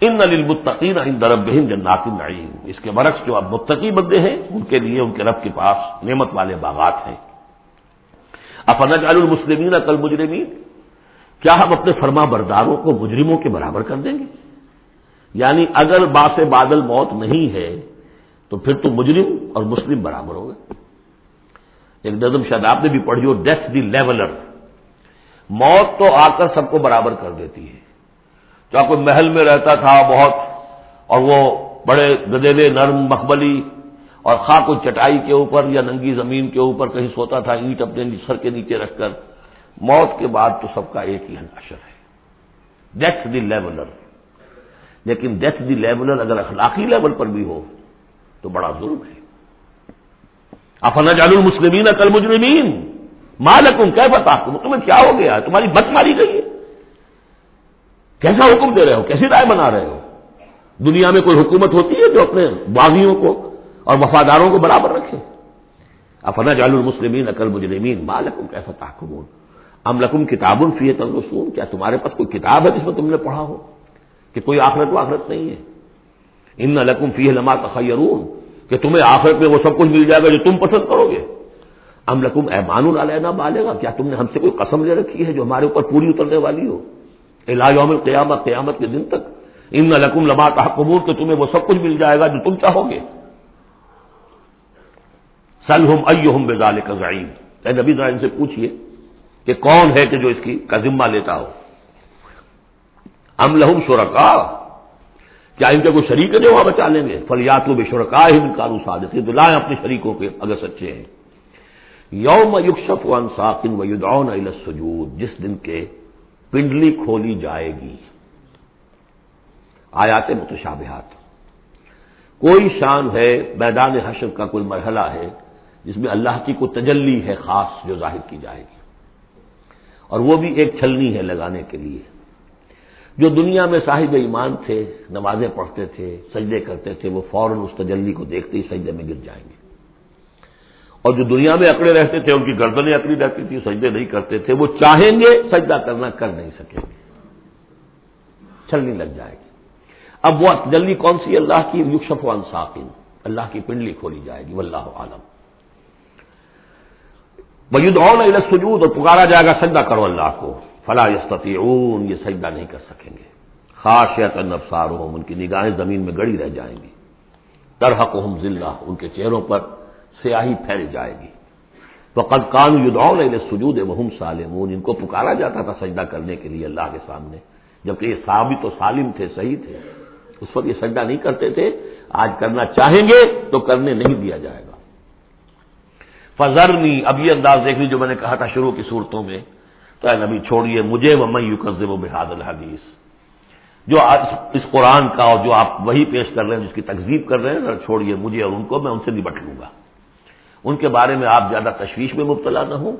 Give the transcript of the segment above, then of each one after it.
ان المتقین ان درب جنات النعیم۔ اس کے برعکس جو اب متقی بندے ہیں، ان کے لیے ان کے رب کے پاس نعمت والے باغات ہیں۔ افنج المسلمین کل مجرمین کیا ہم اپنے فرما برداروں کو مجرموں کے برابر کر دیں گے؟ یعنی اگر باس بادل موت نہیں ہے، تو پھر تو مجرم اور مسلم برابر ہو گئے۔ ایک نظم شاید آپ نے بھی پڑھی ہو، ڈیتھ دی لیولر۔ موت تو آ کر سب کو برابر کر دیتی ہے۔ چاہے کوئی محل میں رہتا تھا بہت، اور وہ بڑے گدیلے نرم مقبلی اور خواہ کوئی چٹائی کے اوپر یا ننگی زمین کے اوپر کہیں سوتا تھا، اینٹ اپنے سر کے نیچے رکھ کر۔ موت کے بعد تو سب کا ایک ہی حشر ہے۔ ڈیتھ دی لیولر لیکن ڈیتھ دی لیولر اگر اخلاقی لیول پر بھی ہو، تو بڑا ظلم ہے۔ افنا جال المسلمین اکل مجرمین مالکم کیا بتا تمہیں کیا ہو گیا؟ تمہاری بت ماری گئی ہے۔ کیسا حکم دے رہے ہو؟ کیسی رائے بنا رہے ہو؟ دنیا میں کوئی حکومت ہوتی ہے جو اپنے باغیوں کو اور وفاداروں کو برابر رکھے؟ افنا جال المسلمین اکل مجرمین مالکم کیسا تاخمون ام لکم کتاب الفی تنسون کیا تمہارے پاس کوئی کتاب ہے جس میں تم نے پڑھا ہو کہ کوئی آخرت و آخرت نہیں ہے؟ ان لکم فی لما تخیرون، کہ تمہیں آخرت میں وہ سب کچھ مل جائے گا جو تم پسند کرو گے۔ ام لکم ایمان العلینا بالے گا کیا تم نے ہم سے کوئی قسم لے رکھی ہے جو ہمارے اوپر پوری اترنے والی ہو؟ یوم القیامت، قیامت کے دن تک۔ ان لکم لما تحقمون کہ تمہیں وہ سب کچھ مل جائے گا جو تم چاہو گے۔ سلحم ائم بزال کا ضعیم نبی ذرا سے پوچھیے کہ کون ہے کہ جو اس کی کا ذمہ لیتا ہو۔ ام لہم شرکا۔ کیا ان کے کوئی شریک ہے جو وہاں بچا لیں گے؟ فلیات بے شرکا ہی کارو سادت دلائیں اپنے شریکوں کے اگر سچے ہیں۔ یوم یکشف ون ساکن و یدعون الى السجود۔ جس دن کے پنڈلی کھولی جائے گی۔ آیات متشابہات۔ کوئی شان ہے، میدان حشر کا کوئی مرحلہ ہے جس میں اللہ کی کوئی تجلی ہے خاص جو ظاہر کی جائے گی۔ اور وہ بھی ایک چھلنی ہے لگانے کے لیے۔ جو دنیا میں صاحب ایمان تھے، نمازیں پڑھتے تھے، سجدے کرتے تھے، وہ فوراً اس تجلی کو دیکھتے ہی سجدے میں گر جائیں گے۔ اور جو دنیا میں اکڑے رہتے تھے، ان کی گردنیں اکڑی رہتی تھی سجدے نہیں کرتے تھے، وہ چاہیں گے سجدہ کرنا کر نہیں سکیں گے۔ چھلنی لگ جائے گی۔ اب وہ تجلی کون سی؟ اللہ کی یوشف و انصافین۔ اللہ کی پنڈلی کھولی جائے گی، واللہ عالم۔ وجود سجود اور پکارا جائے گا، سجدہ کرو اللہ کو۔ فلا یستطیعون یہ سجدہ نہیں کر سکیں گے۔ خاصیت نفسار ان کی نگاہیں زمین میں گڑی رہ جائیں گی۔ ترحق ہم ذلہ ان کے چہروں پر سیاہی پھیل جائے گی۔ وہ قد کان یدعون سجود وہم سالمون۔ ان کو پکارا جاتا تھا سجدہ کرنے کے لیے اللہ کے سامنے، جبکہ یہ ثابت و سالم تھے، صحیح تھے۔ اس وقت یہ سجدہ نہیں کرتے تھے۔ آج کرنا چاہیں گے تو کرنے نہیں دیا جائے گا۔ فضرنی اب یہ انداز دیکھ لی جو میں نے کہا تھا شروع کی صورتوں میں۔ تو اے نبی چھوڑیے مجھے وہ میں یو قزم و بحاد الحدیث جو اس قرآن کا اور جو آپ وہی پیش کر رہے ہیں، جس کی تقزیب کر رہے ہیں، ذرا چھوڑیے مجھے اور ان کو، میں ان سے نپٹ لوں گا۔ ان کے بارے میں آپ زیادہ تشویش میں مبتلا نہ ہوں،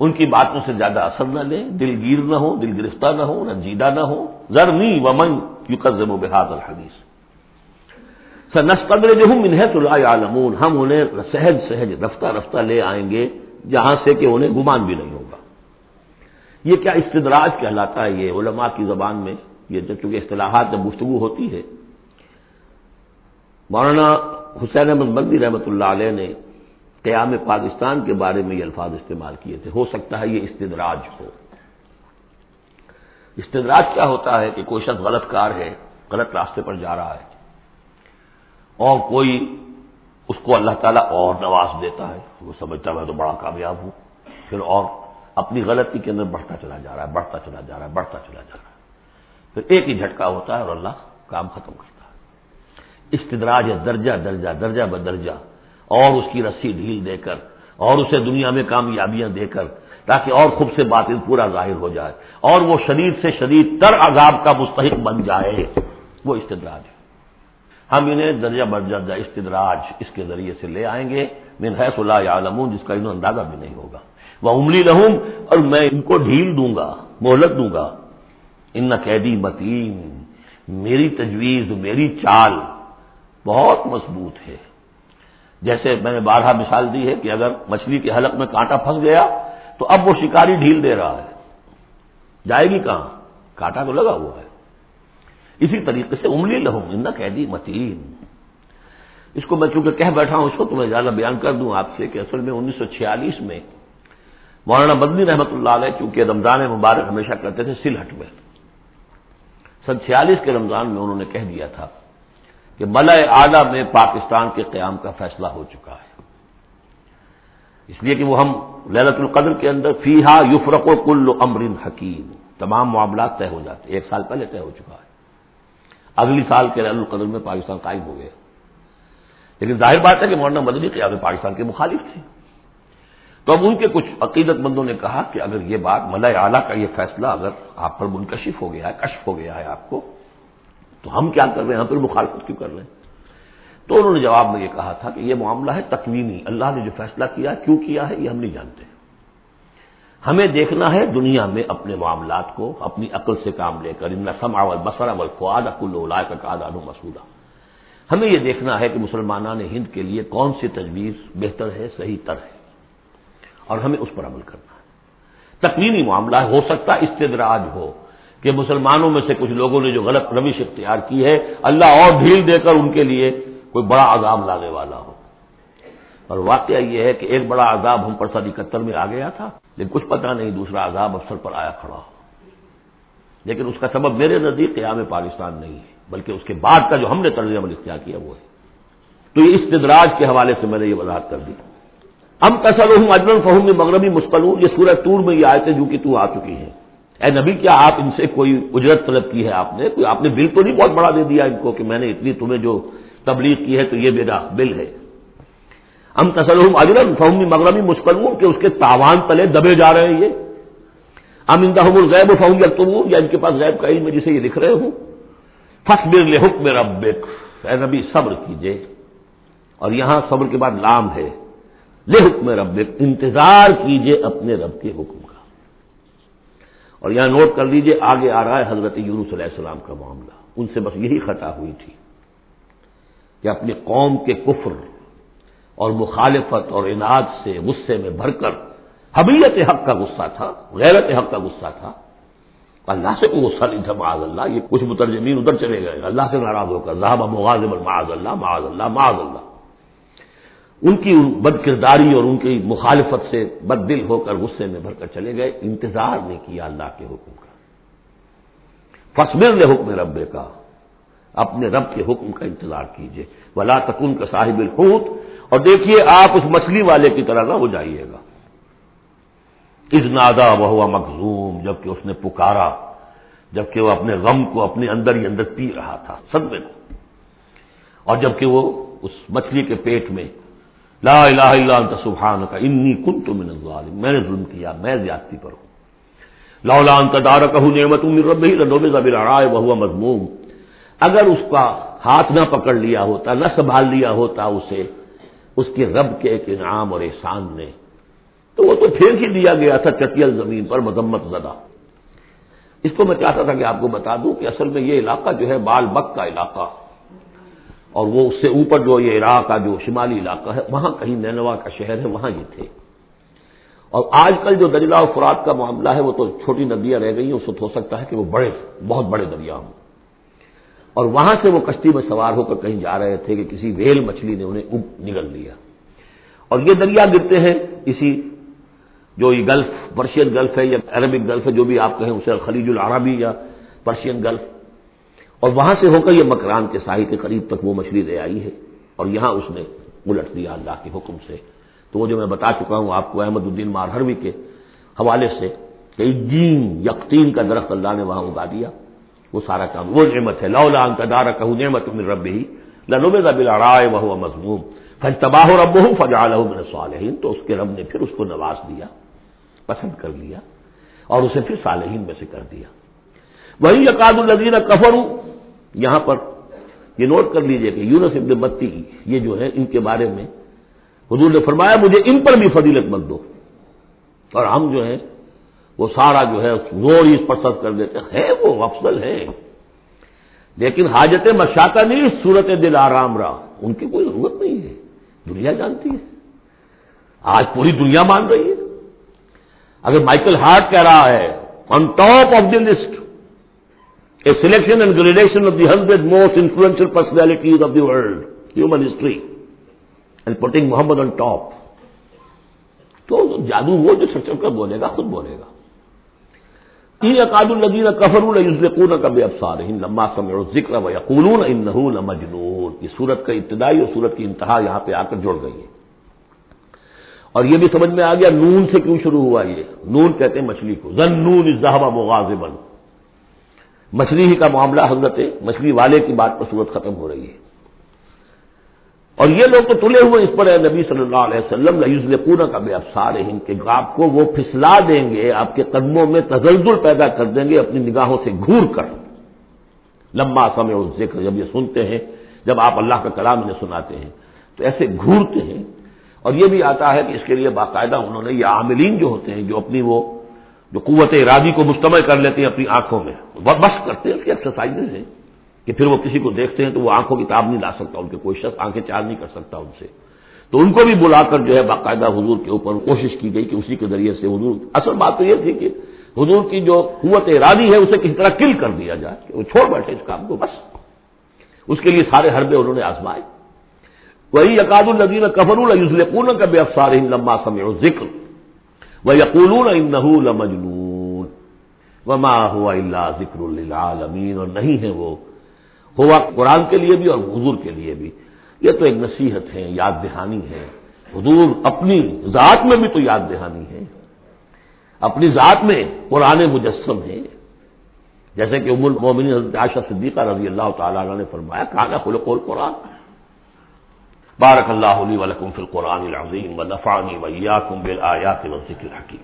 ان کی باتوں سے زیادہ اثر نہ لیں، دل گیر نہ ہو دل گرفتہ نہ ہو نہ جیدہ نہ ہو ذرنی و من یو قزم و بحاد الحدیث۔ نسقدر جو ہوں انہیں تو عالمون ہم انہیں سہج سہج رفتہ رفتہ لے آئیں گے، جہاں سے کہ انہیں گمان بھی نہیں ہوگا۔ یہ کیا استدراج کہلاتا ہے یہ علماء کی زبان میں؟ یہ جب چونکہ اصطلاحات جب گفتگو ہوتی ہے۔ مولانا حسین احمد مدی رحمۃ اللہ علیہ نے قیام پاکستان کے بارے میں یہ الفاظ استعمال کیے تھے۔ ہو سکتا ہے یہ استدراج ہو۔ استدراج کیا ہوتا ہے کہ کوئی شخص غلط کار ہے، غلط راستے پر جا رہا ہے اور کوئی اس کو اللہ تعالیٰ اور نواز دیتا ہے، وہ سمجھتا میں تو بڑا کامیاب ہوں۔ پھر اور اپنی غلطی کے اندر بڑھتا چلا جا رہا ہے، بڑھتا چلا جا رہا ہے، بڑھتا چلا جا رہا ہے۔ پھر ایک ہی جھٹکا ہوتا ہے اور اللہ کام ختم کرتا ہے۔ استدراج ہے درجہ درجہ درجہ بدرجہ۔ اور اس کی رسی ڈھیل دے کر اور اسے دنیا میں کامیابیاں دے کر تاکہ اور خوب سے بات پورا ظاہر ہو جائے اور وہ شدید سے شدید تر عذاب کا مستحق بن جائے۔ وہ استدراج ہے۔ ہم انہیں درجہ برجہ استدراج اس کے ذریعے سے لے آئیں گے۔ من حیث اللہ عالمون جس کا انہوں اندازہ بھی نہیں ہوگا۔ وہ عملی رہوں اور میں ان کو ڈھیل دوں گا، مہلت دوں گا۔ ان قیدی متین، میری تجویز، میری چال بہت مضبوط ہے۔ جیسے میں نے بارہ مثال دی ہے کہ اگر مچھلی کے حلق میں کانٹا پھنس گیا تو اب وہ شکاری ڈھیل دے رہا ہے۔ جائے گی کہاں؟ کانٹا تو لگا ہوا ہے۔ اسی طریقے سے املی لہوں ان قیدی متین۔ اس کو میں چونکہ کہہ بیٹھا ہوں، اس کو تو میں زیادہ بیان کر دوں آپ سے کہ اصل میں انیس سو چھیالیس میں مولانا مدنی رحمۃ اللہ علیہ چونکہ رمضان مبارک ہمیشہ کرتے تھے سلہٹ میں۔ سن چھیالیس کے رمضان میں انہوں نے کہہ دیا تھا کہ ملئے اعلی میں پاکستان کے قیام کا فیصلہ ہو چکا ہے۔ اس لیے کہ وہ ہم للت القدر کے اندر فیحا یفرق و کل امرن حکیم، تمام معاملات طے ہو جاتے ایک سال پہلے طے ہو چکا ہے۔ اگلی سال کے للت القدر میں پاکستان قائم ہو گیا۔ لیکن ظاہر بات ہے کہ مولانا مدنی قیام پاکستان کے مخالف تھے۔ تو اب ان کے کچھ عقیدت مندوں نے کہا کہ اگر یہ بات ملئے اعلیٰ کا یہ فیصلہ اگر آپ پر منکشف ہو گیا ہے، کشف ہو گیا ہے آپ کو تو ہم کیا کر رہے ہیں؟ ہم پھر مخالفت کیوں کر رہے ہیں؟ تو انہوں نے جواب میں یہ کہا تھا کہ یہ معاملہ ہے تکوینی۔ اللہ نے جو فیصلہ کیا کیوں کیا ہے، یہ ہم نہیں جانتے۔ ہمیں دیکھنا ہے دنیا میں اپنے معاملات کو، اپنی عقل سے کام لے کر۔ ان سم اول بسر اول فواد اکل کا قادان مسودہ ہمیں یہ دیکھنا ہے کہ مسلمانان ہند کے لیے کون سی تجویز بہتر ہے، صحیح تر ہے۔ اور ہمیں اس پر عمل کرنا ہے۔ تکوینی معاملہ ہے، ہو سکتا استدراج ہو۔ کہ مسلمانوں میں سے کچھ لوگوں نے جو غلط روش اختیار کی ہے، اللہ اور ڈھیل دے کر ان کے لیے کوئی بڑا عذاب لانے والا ہو۔ اور واقعہ یہ ہے کہ ایک بڑا عذاب ہم پر سن اکہتر میں آ گیا تھا، لیکن کچھ پتہ نہیں دوسرا عذاب افسر پر آیا کھڑا ہو۔ لیکن اس کا سبب میرے نزدیک قیام پاکستان نہیں ہے، بلکہ اس کے بعد کا جو ہم نے طرز عمل اختیار کیا وہ ہے۔ تو یہ استدراج کے حوالے سے میں نے یہ وضاحت کر دی۔ ہم کسر ہوں اجمن فہم مغربی مستقل یہ سورج ٹور میں یہ آئے جو کہ تو آ چکی ہیں۔ اے نبی، کیا آپ ان سے کوئی اجرت طلب کی ہے آپ نے؟ کوئی آپ نے بل تو نہیں بہت بڑا دے دیا ان کو کہ میں نے اتنی تمہیں جو تبلیغ کی ہے تو یہ میرا بل ہے۔ ہم ہوں اجرن فہم مغربی مستقل کہ اس کے تاوان تلے دبے جا رہے ہیں یہ۔ ہم ان الغیب فہم یا یا ان کے پاس غیب کا علم جسے یہ لکھ رہے ہوں۔ فصبر حکم ربک، اے نبی، صبر کیجیے۔ اور یہاں صبر کے بعد لام ہے۔ لے حکم رب انتظار کیجیے اپنے رب کے حکم۔ اور یہاں نوٹ کر لیجیے، آگے آ رہا ہے حضرت یونس علیہ السلام کا معاملہ۔ ان سے بس یہی خطا ہوئی تھی کہ اپنی قوم کے کفر اور مخالفت اور انعد سے غصے میں بھر کر حبیت حق کا غصہ تھا، غیرت حق کا غصہ تھا۔ اللہ سے کوئی غصہ نہیں تھا، معاذ اللہ، یہ کچھ مترجمین ادھر چلے گئے۔ اللہ سے ناراض ہو کر، ذہب مغازم معاذ اللہ معاذ اللہ معاذ اللہ۔ ان کی بد کرداری اور ان کی مخالفت سے بد دل ہو کر غصے میں بھر کر چلے گئے، انتظار نہیں کیا اللہ کے حکم کا۔ فصبر نے حکم رب کا اپنے رب کے حکم کا انتظار کیجیے ولا تکن کا صاحب الحوت، اور دیکھیے آپ اس مچھلی والے کی طرح نہ ہو جائیے گا۔ نادا وہ ہوا مخزوم، جبکہ اس نے پکارا، جبکہ وہ اپنے غم کو اپنے اندر ہی اندر پی رہا تھا، صدمے کو۔ اور جبکہ وہ اس مچھلی کے پیٹ میں لا الہ الا انت سبحان کا انی کنت من الظالم میں نے ظلم کیا، میں زیادتی پر ہوں. لولا انت دارکہ نعمت من ربہ لنبذ بالعراء وهو مذموم. اگر اس کا ہاتھ نہ پکڑ لیا ہوتا، نہ سنبھال لیا ہوتا اسے، اس کے رب کے ایک انعام اور احسان نے، تو وہ تو پھر ہی دیا گیا تھا چٹیل زمین پر، مذمت زدہ. اس کو میں چاہتا تھا کہ آپ کو بتا دوں کہ اصل میں یہ علاقہ جو ہے بال بک کا علاقہ اور وہ اس سے اوپر جو یہ عراق کا جو شمالی علاقہ ہے، وہاں کہیں نینوا کا شہر ہے، وہاں یہ تھے۔ اور آج کل جو دریا و فرات کا معاملہ ہے، وہ تو چھوٹی ندیاں رہ گئی ہیں، اس وقت ہو سکتا ہے کہ وہ بڑے، بہت بڑے دریا ہوں۔ اور وہاں سے وہ کشتی میں سوار ہو کر کہیں جا رہے تھے کہ کسی ویل مچھلی نے انہیں نگل لیا۔ اور یہ دریا گرتے ہیں اسی جو یہ گلف، پرشین گلف ہے یا عربک گلف ہے، جو بھی آپ کہیں اسے خلیج العربی یا پرشین گلف اور وہاں سے ہو کر یہ مکران کے ساحل کے قریب تک وہ مچھلی لے آئی ہے اور یہاں اس نے الٹ دیا اللہ کے حکم سے۔ تو وہ جو میں بتا چکا ہوں آپ کو احمد الدین مارہروی کے حوالے سے کہ جین یقین کا درخت اللہ نے وہاں اگا دیا، وہ سارا کام، وہ نعمت ہے۔ لولا کا دارا کہ نعمت من رب ہی لنوب رائے وہ مضموم فج تباہ رب ہوں فجا من صالحین تو اس کے رب نے پھر اس کو نواز دیا، پسند کر لیا اور اسے پھر صالحین میں سے کر دیا۔ وہی یقاد النزین کفر یہاں پر یہ نوٹ کر لیجیے کہ یونس ابن بتی یہ جو ہے ان کے بارے میں حضور نے فرمایا، مجھے ان پر بھی فضیلت مت دو۔ اور ہم جو ہے وہ سارا جو ہے زور اس پر سر کر دیتے ہیں۔ وہ، افضل ہے لیکن حاجت مشاقہ نہیں، صورت دل آرام رہا ان کی کوئی ضرورت نہیں ہے۔ دنیا جانتی ہے۔ آج پوری دنیا مان رہی ہے۔ اگر مائیکل ہارٹ کہہ رہا ہے on top of the list A selection and gradation of the hundred most influential personalities of the world, human history, and putting Muhammad on top. تو جادو وہ جو چھپ کر بولے گا خود بولے گا۔ تین اقاد الدین کفر الزقون کب افسار لمبا سمے ذکر و یقولون ان مجنون کی صورت کا ابتدائی اور صورت کی انتہا یہاں پہ آ کر جڑ گئی ہے۔ اور یہ بھی سمجھ میں آ گیا نون سے کیوں شروع ہوا یہ؟ نون کہتے ہیں مچھلی کو۔ زن نون ازہبا مغازبن مچھلی ہی کا معاملہ حضرت مچھلی والے کی بات پر صورت ختم ہو رہی ہے۔ اور یہ لوگ تو تلے ہوئے اس پر ہے، نبی صلی اللہ علیہ وسلم یوز پورا کا بے افسار ہند کے آپ کو وہ پھسلا دیں گے، آپ کے قدموں میں تزلزل پیدا کر دیں گے، اپنی نگاہوں سے گور کر۔ لمبا سمے اور ذکر جب یہ سنتے ہیں، جب آپ اللہ کا کلام انہیں سناتے ہیں، تو ایسے گھورتے ہیں۔ اور یہ بھی آتا ہے کہ اس کے لیے باقاعدہ انہوں نے، یہ عاملین جو ہوتے ہیں، جو اپنی وہ جو قوت ارادی کو مشتمل کر لیتے ہیں اپنی آنکھوں میں۔ بس کرتے ہیں اس کی ایکسرسائز ہیں کہ پھر وہ کسی کو دیکھتے ہیں تو وہ آنکھوں کی تاب نہیں لا سکتا ان کے، کوئی شخص آنکھیں چار نہیں کر سکتا ان سے۔ تو ان کو بھی بلا کر جو ہے باقاعدہ حضور کے اوپر کوشش کی گئی کہ اسی کے ذریعے سے حضور، اصل بات تو یہ تھی کہ حضور کی جو قوت ارادی ہے اسے کسی طرح کل کر دیا جائے کہ وہ چھوڑ بیٹھے اس کام کو، بس۔ اس کے لیے سارے حربے انہوں نے آزمائے۔ وہی یقاد الدین کفر الزلقون کا بے افسار لمبا سمے ذکر وہ یقول مجنون وما ہوا اللہ ذکر اللہ اور نہیں ہے وہ، ہوا قرآن کے لیے بھی اور حضور کے لیے بھی۔ یہ تو ایک نصیحت ہے، یاد دہانی ہے۔ حضور اپنی ذات میں بھی تو یاد دہانی ہے۔ اپنی ذات میں قرآن مجسم ہے۔ جیسے کہ ام المومن حضرت عائشہ صدیقہ رضی اللہ تعالیٰ نے فرمایا کہاں خلق القرآن۔ بارک اللہ علی ولکم فی القرآن العظیم و نفانی ویاکم بالآیات و ذکر حکیم